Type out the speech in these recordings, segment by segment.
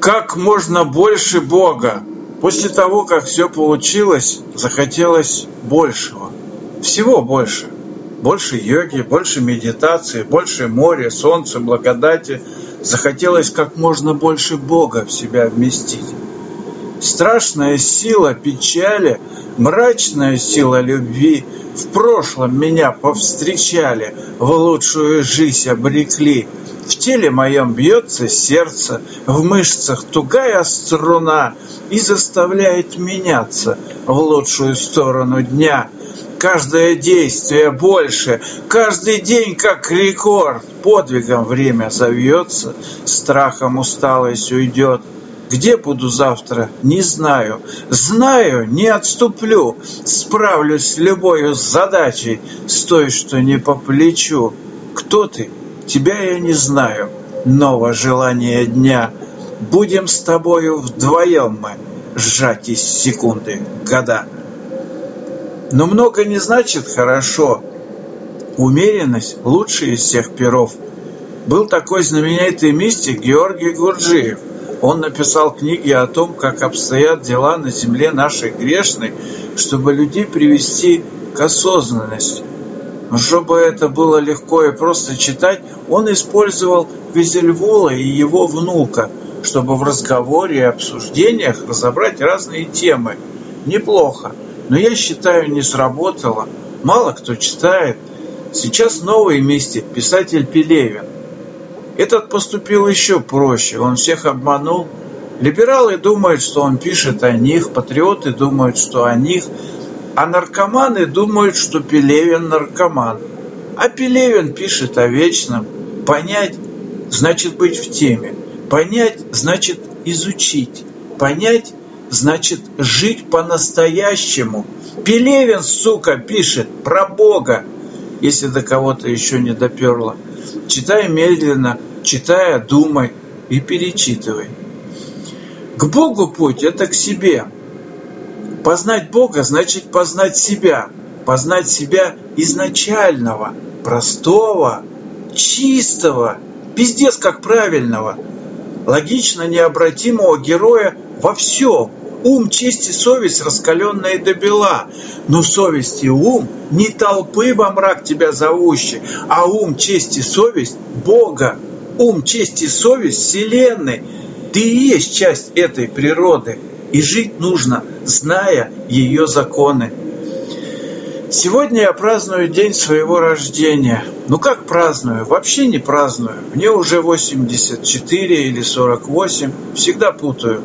Как можно больше Бога. После того, как все получилось, захотелось большего. Всего больше. Больше йоги, больше медитации, больше моря, солнца, благодати. Захотелось как можно больше Бога в себя вместить. Страшная сила печали, мрачная сила любви В прошлом меня повстречали, в лучшую жизнь обрекли. В теле моем бьется сердце, в мышцах тугая струна И заставляет меняться в лучшую сторону дня. Каждое действие больше, каждый день как рекорд. Подвигом время зовется, страхом усталость уйдет. Где буду завтра, не знаю. Знаю, не отступлю. Справлюсь с любой задачей, с той, что не по плечу. Кто ты? Тебя я не знаю. Новое желание дня. Будем с тобою вдвоем мы сжать из секунды года. Но много не значит хорошо. Умеренность лучший из всех перов. Был такой знаменитый мистик Георгий Гурджиев. Он написал книги о том, как обстоят дела на земле нашей грешной, чтобы людей привести к осознанности. Но чтобы это было легко и просто читать, он использовал Визельвула и его внука, чтобы в разговоре и обсуждениях разобрать разные темы. Неплохо, но я считаю, не сработало. Мало кто читает. Сейчас новый мистик, писатель Пелевин – этот поступил еще проще, он всех обманул. Либералы думают, что он пишет о них, патриоты думают, что о них, а наркоманы думают, что Пелевин наркоман. А Пелевин пишет о вечном. Понять значит быть в теме. Понять значит изучить. Понять значит жить по-настоящему. Пелевин, сука, пишет про Бога, если до кого-то еще не доперло. Читай медленно, читая, думай и перечитывай. К Богу путь – это к себе. Познать Бога значит познать себя, познать себя изначального, простого, чистого, пиздец как правильного, логично необратимого героя во всем. Ум, честь и совесть, раскаленные до бела. Но совесть и ум не толпы во мрак тебя зовущие, а ум, честь и совесть Бога ум, честь и совесть Вселенной. Ты и есть часть этой природы, и жить нужно, зная ее законы. Сегодня я праздную день своего рождения. Ну как праздную? Вообще не праздную. Мне уже 84 или 48, всегда путаю.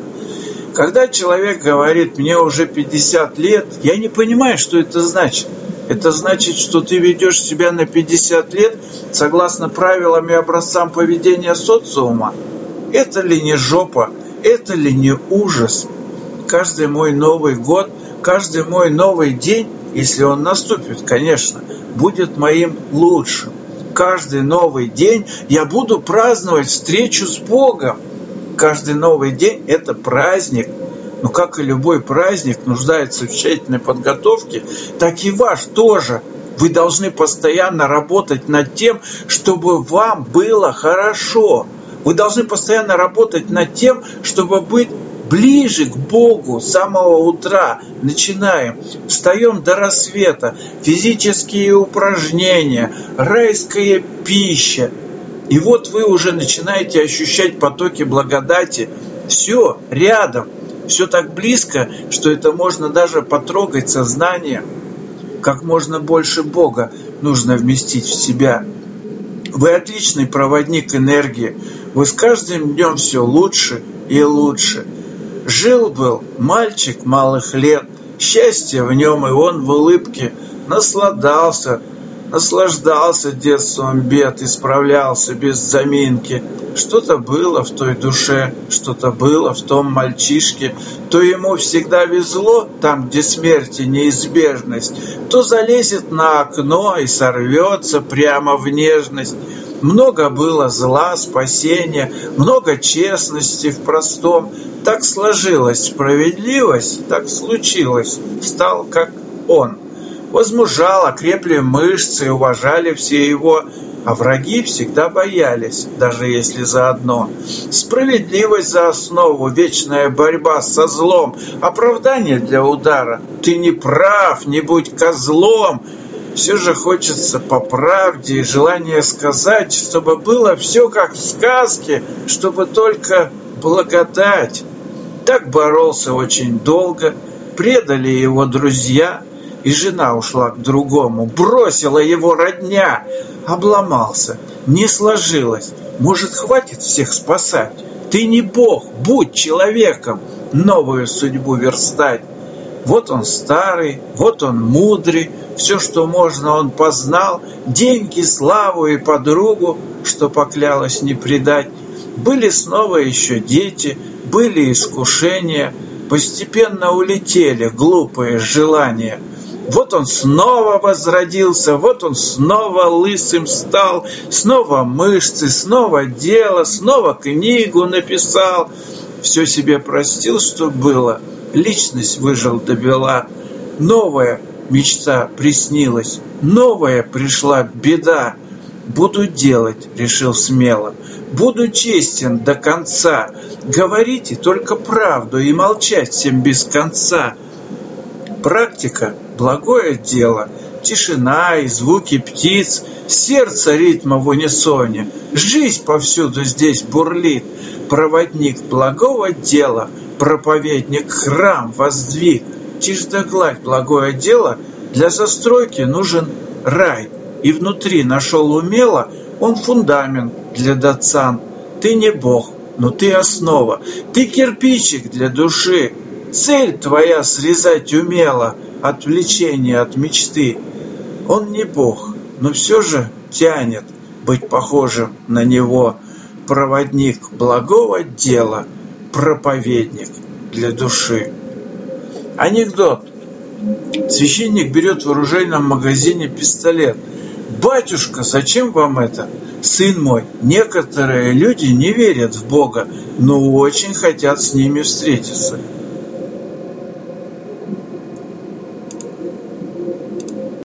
Когда человек говорит, мне уже 50 лет, я не понимаю, что это значит. Это значит, что ты ведешь себя на 50 лет согласно правилам и образцам поведения социума. Это ли не жопа? Это ли не ужас? Каждый мой Новый год, каждый мой новый день, если он наступит, конечно, будет моим лучшим. Каждый новый день я буду праздновать встречу с Богом. Каждый новый день – это праздник – но как и любой праздник нуждается в тщательной подготовке, так и ваш тоже. Вы должны постоянно работать над тем, чтобы вам было хорошо. Вы должны постоянно работать над тем, чтобы быть ближе к Богу с самого утра. Начинаем. Встаем до рассвета. Физические упражнения, райская пища. И вот вы уже начинаете ощущать потоки благодати. Все рядом все так близко, что это можно даже потрогать сознанием. Как можно больше Бога нужно вместить в себя. Вы отличный проводник энергии. Вы с каждым днем все лучше и лучше. Жил-был мальчик малых лет, счастье в нем, и он в улыбке насладался наслаждался детством бед, исправлялся без заминки. Что-то было в той душе, что-то было в том мальчишке. То ему всегда везло, там, где смерти неизбежность, то залезет на окно и сорвется прямо в нежность. Много было зла, спасения, много честности в простом. Так сложилась справедливость, так случилось, стал как он – Возмужал, окрепли мышцы, уважали все его, а враги всегда боялись, даже если заодно. Справедливость за основу, вечная борьба со злом, оправдание для удара. Ты не прав, не будь козлом, все же хочется по правде и желание сказать, чтобы было все как в сказке, чтобы только благодать. Так боролся очень долго, предали его друзья, и жена ушла к другому, бросила его родня, обломался, не сложилось. Может, хватит всех спасать? Ты не бог, будь человеком, новую судьбу верстать. Вот он старый, вот он мудрый, все, что можно, он познал, деньги, славу и подругу, что поклялась не предать. Были снова еще дети, были искушения, постепенно улетели глупые желания. Вот он снова возродился, вот он снова лысым стал, снова мышцы, снова дело, снова книгу написал. Все себе простил, что было – личность выжил до бела. Новая мечта приснилась, новая пришла беда. Буду делать, решил смело, буду честен до конца. Говорите только правду и молчать всем без конца. Практика – благое дело, тишина и звуки птиц, сердце ритма в унисоне. Жизнь повсюду здесь бурлит, проводник благого дела – проповедник храм воздвиг, тишь да гладь благое дело, для застройки нужен рай, и внутри нашел умело. Он фундамент для дацан. Ты не бог, но ты основа, ты кирпичик для души. Цель твоя срезать умело, отвлечение от мечты. Он не бог, но все же тянет быть похожим на него, проводник благого дела – проповедник для души. Анекдот. Священник берет в оружейном магазине пистолет. «Батюшка, зачем вам это?» «Сын мой, некоторые люди не верят в Бога, но очень хотят с ними встретиться.